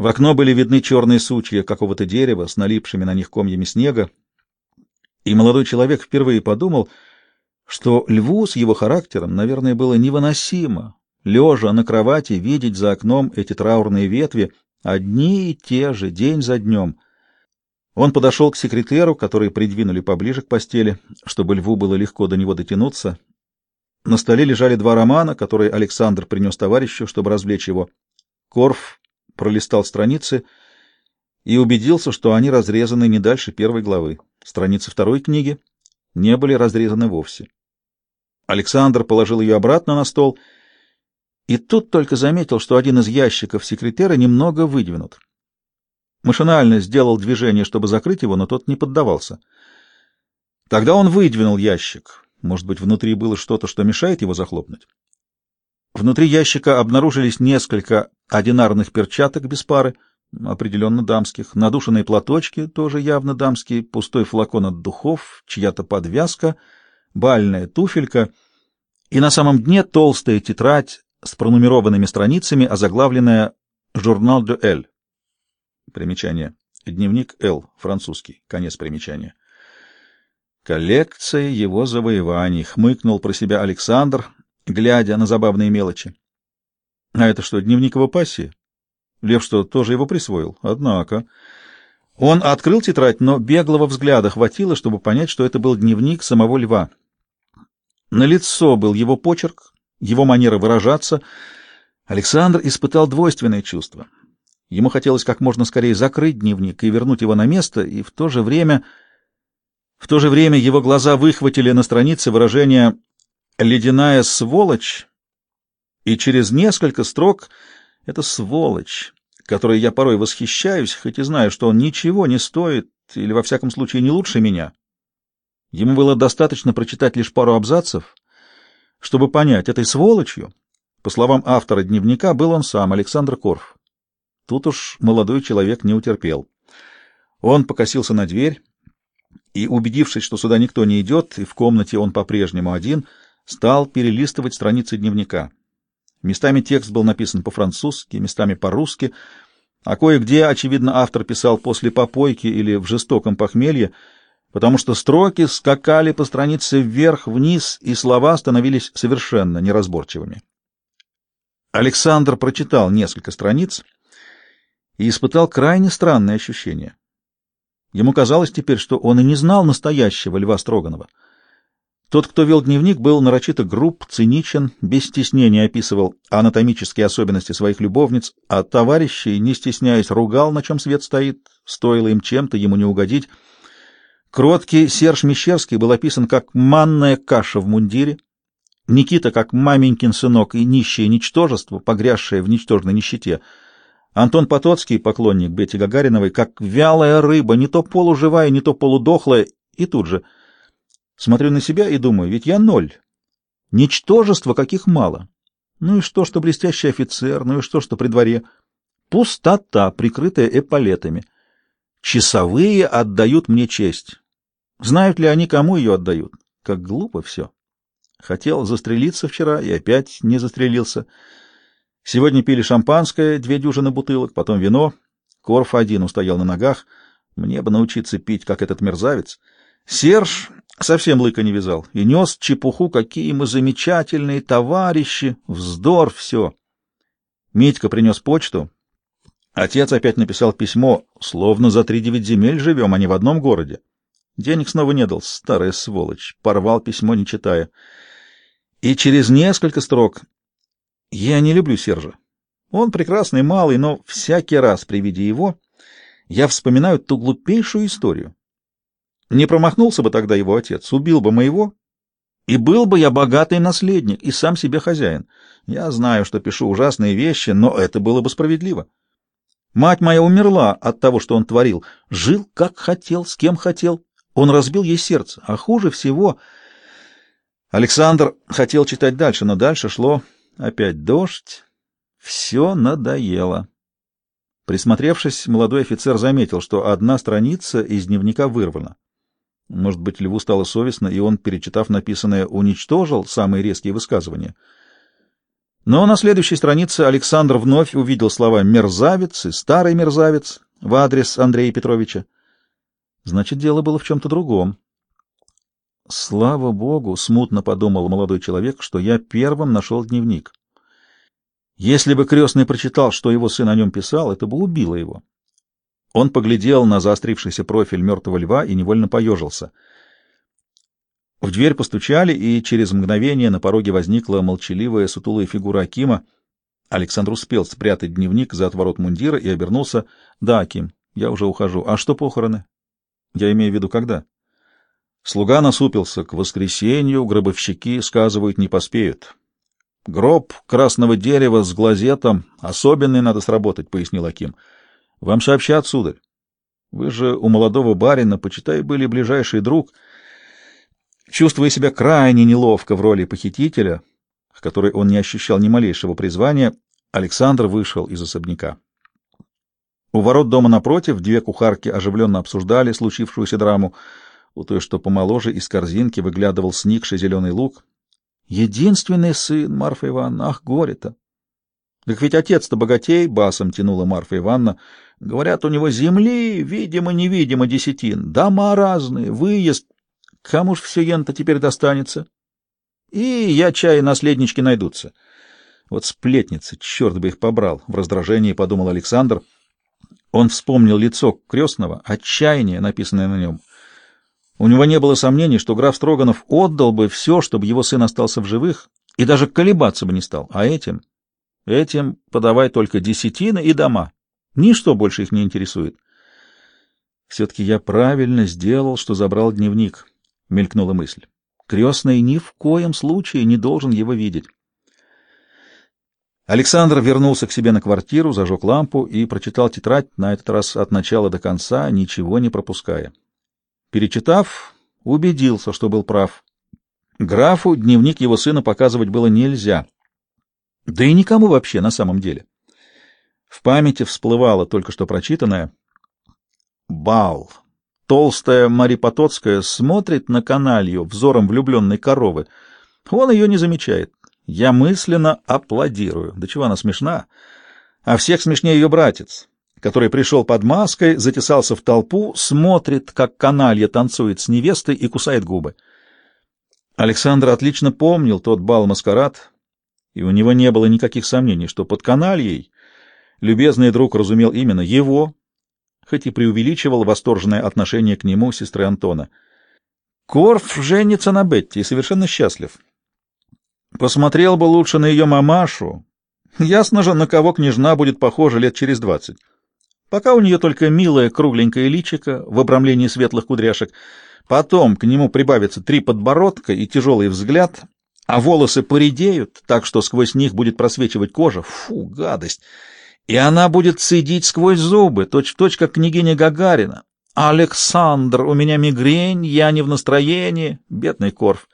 В окно были видны черные сучья какого-то дерева с налипшими на них комьями снега, и молодой человек впервые подумал, что льву с его характером, наверное, было невыносимо, лежа на кровати, видеть за окном эти траурные ветви, одни и те же, день за днем. Он подошел к секретеру, который придвинули поближе к постели, чтобы льву было легко до него дотянуться. На столе лежали два романа, которые Александр принес товарищу, чтобы развлечь его. Корф пролистал страницы и убедился, что они разрезаны не дальше первой главы. Страницы второй книги не были разрезаны вовсе. Александр положил ее обратно на стол и тут только заметил, что один из ящиков секретера немного выдвинут. Машинально сделал движение, чтобы закрыть его, но тот не поддавался. Тогда он выдвинул ящик. Может быть, внутри было что-то, что мешает его захлопнуть? Внутри ящика обнаружились несколько одинарных перчаток без пары, определенно дамских, надушенные платочки, тоже явно дамские, пустой флакон от духов, чья-то подвязка, бальная туфелька и на самом дне толстая тетрадь с пронумерованными страницами, озаглавленная «Журнал де Эль». Примечание. Дневник Л. Французский. Конец примечания. Коллекция его завоеваний, хмыкнул про себя Александр, глядя на забавные мелочи. А это что, дневник его пассии? Лев что, тоже его присвоил? Однако... Он открыл тетрадь, но беглого взгляда хватило, чтобы понять, что это был дневник самого льва. На лицо был его почерк, его манера выражаться. Александр испытал двойственное чувство. Ему хотелось как можно скорее закрыть дневник и вернуть его на место, и в то же время... В то же время его глаза выхватили на странице выражение «ледяная сволочь», и через несколько строк это сволочь, которой я порой восхищаюсь, хоть и знаю, что он ничего не стоит, или во всяком случае не лучше меня. Ему было достаточно прочитать лишь пару абзацев, чтобы понять, этой сволочью, по словам автора дневника, был он сам, Александр Корф. Тут уж молодой человек не утерпел. Он покосился на дверь и, убедившись, что сюда никто не идет, и в комнате он по-прежнему один, стал перелистывать страницы дневника. Местами текст был написан по-французски, местами по-русски, а кое-где, очевидно, автор писал после попойки или в жестоком похмелье, потому что строки скакали по странице вверх-вниз, и слова становились совершенно неразборчивыми. Александр прочитал несколько страниц и испытал крайне странное ощущение. Ему казалось теперь, что он и не знал настоящего Льва Строганова — тот, кто вел дневник, был нарочито груб, циничен, без стеснения описывал анатомические особенности своих любовниц, а товарищей, не стесняясь, ругал, на чем свет стоит, стоило им чем-то ему не угодить. Кроткий Серж Мещерский был описан как манная каша в мундире, Никита как маменькин сынок и нищее ничтожество, погрязшее в ничтожной нищете. Антон Потоцкий, поклонник Бетти Гагариновой, как вялая рыба, не то полуживая, не то полудохлая, и тут же — Смотрю на себя и думаю, ведь я ноль. Ничтожество каких мало. Ну и что, что блестящий офицер, ну и что, что при дворе. Пустота, прикрытая эполетами. Часовые отдают мне честь. Знают ли они, кому ее отдают? Как глупо все. Хотел застрелиться вчера и опять не застрелился. Сегодня пили шампанское, две дюжины бутылок, потом вино. Корф один устоял на ногах. Мне бы научиться пить, как этот мерзавец. Серж совсем лыка не вязал и нес чепуху, какие мы замечательные товарищи, вздор все. Митька принес почту. Отец опять написал письмо, словно за три девять земель живем, а не в одном городе. Денег снова не дал, старая сволочь, порвал письмо, не читая. И через несколько строк «Я не люблю Сержа. Он прекрасный малый, но всякий раз при виде его я вспоминаю ту глупейшую историю. Не промахнулся бы тогда его отец, убил бы моего, и был бы я богатый наследник и сам себе хозяин. Я знаю, что пишу ужасные вещи, но это было бы справедливо. Мать моя умерла от того, что он творил. Жил, как хотел, с кем хотел. Он разбил ей сердце. А хуже всего... Александр хотел читать дальше, но дальше шло опять дождь. Все надоело. Присмотревшись, молодой офицер заметил, что одна страница из дневника вырвана. Может быть, Льву стало совестно, и он, перечитав написанное, уничтожил самые резкие высказывания. Но на следующей странице Александр вновь увидел слова «мерзавец» и «старый мерзавец» в адрес Андрея Петровича. Значит, дело было в чем-то другом. «Слава Богу!» — смутно подумал молодой человек, что я первым нашел дневник. Если бы крестный прочитал, что его сын о нем писал, это бы убило его. Он поглядел на заострившийся профиль мертвого льва и невольно поежился. В дверь постучали, и через мгновение на пороге возникла молчаливая сутулая фигура Акима. Александр успел спрятать дневник за отворот мундира и обернулся. — Да, Аким, я уже ухожу. А что похороны? — Я имею в виду, когда? Слуга насупился. К воскресенью гробовщики, сказывают, не поспеют. — Гроб красного дерева с глазетом. Особенный надо сработать, — пояснил Аким. — Вам сообщат, сударь. Вы же у молодого барина, почитай, были ближайший друг — Чувствуя себя крайне неловко в роли похитителя, к которой он не ощущал ни малейшего призвания, Александр вышел из особняка. У ворот дома напротив две кухарки оживленно обсуждали случившуюся драму. У той, что помоложе, из корзинки выглядывал сникший зеленый лук. «Единственный сын, Марфа Ивановна, ах, горе-то!» «Так ведь отец-то богатей!» — басом тянула Марфа Ивановна. «Говорят, у него земли, видимо-невидимо, десятин, дома разные, выезд, Кому ж все ента теперь достанется? И я чай наследнички найдутся. Вот сплетницы, черт бы их побрал, — в раздражении подумал Александр. Он вспомнил лицо крестного, отчаяние, написанное на нем. У него не было сомнений, что граф Строганов отдал бы все, чтобы его сын остался в живых, и даже колебаться бы не стал. А этим, этим подавай только десятины и дома. Ничто больше их не интересует. Все-таки я правильно сделал, что забрал дневник мелькнула мысль. Крестный ни в коем случае не должен его видеть. Александр вернулся к себе на квартиру, зажег лампу и прочитал тетрадь, на этот раз от начала до конца, ничего не пропуская. Перечитав, убедился, что был прав. Графу дневник его сына показывать было нельзя. Да и никому вообще на самом деле. В памяти всплывало только что прочитанное «Бал». Толстая Мари Потоцкая смотрит на каналью взором влюбленной коровы. Он ее не замечает. Я мысленно аплодирую. Да чего она смешна? А всех смешнее ее братец, который пришел под маской, затесался в толпу, смотрит, как каналья танцует с невестой и кусает губы. Александр отлично помнил тот бал-маскарад, и у него не было никаких сомнений, что под канальей любезный друг разумел именно его, хоть и преувеличивал восторженное отношение к нему сестры Антона. Корф женится на Бетти и совершенно счастлив. Посмотрел бы лучше на ее мамашу. Ясно же, на кого княжна будет похожа лет через двадцать. Пока у нее только милое кругленькое личико в обрамлении светлых кудряшек, потом к нему прибавится три подбородка и тяжелый взгляд, а волосы поредеют, так что сквозь них будет просвечивать кожа. Фу, гадость! и она будет цедить сквозь зубы, точь-в-точь, как княгиня Гагарина. «Александр, у меня мигрень, я не в настроении». Бедный Корф.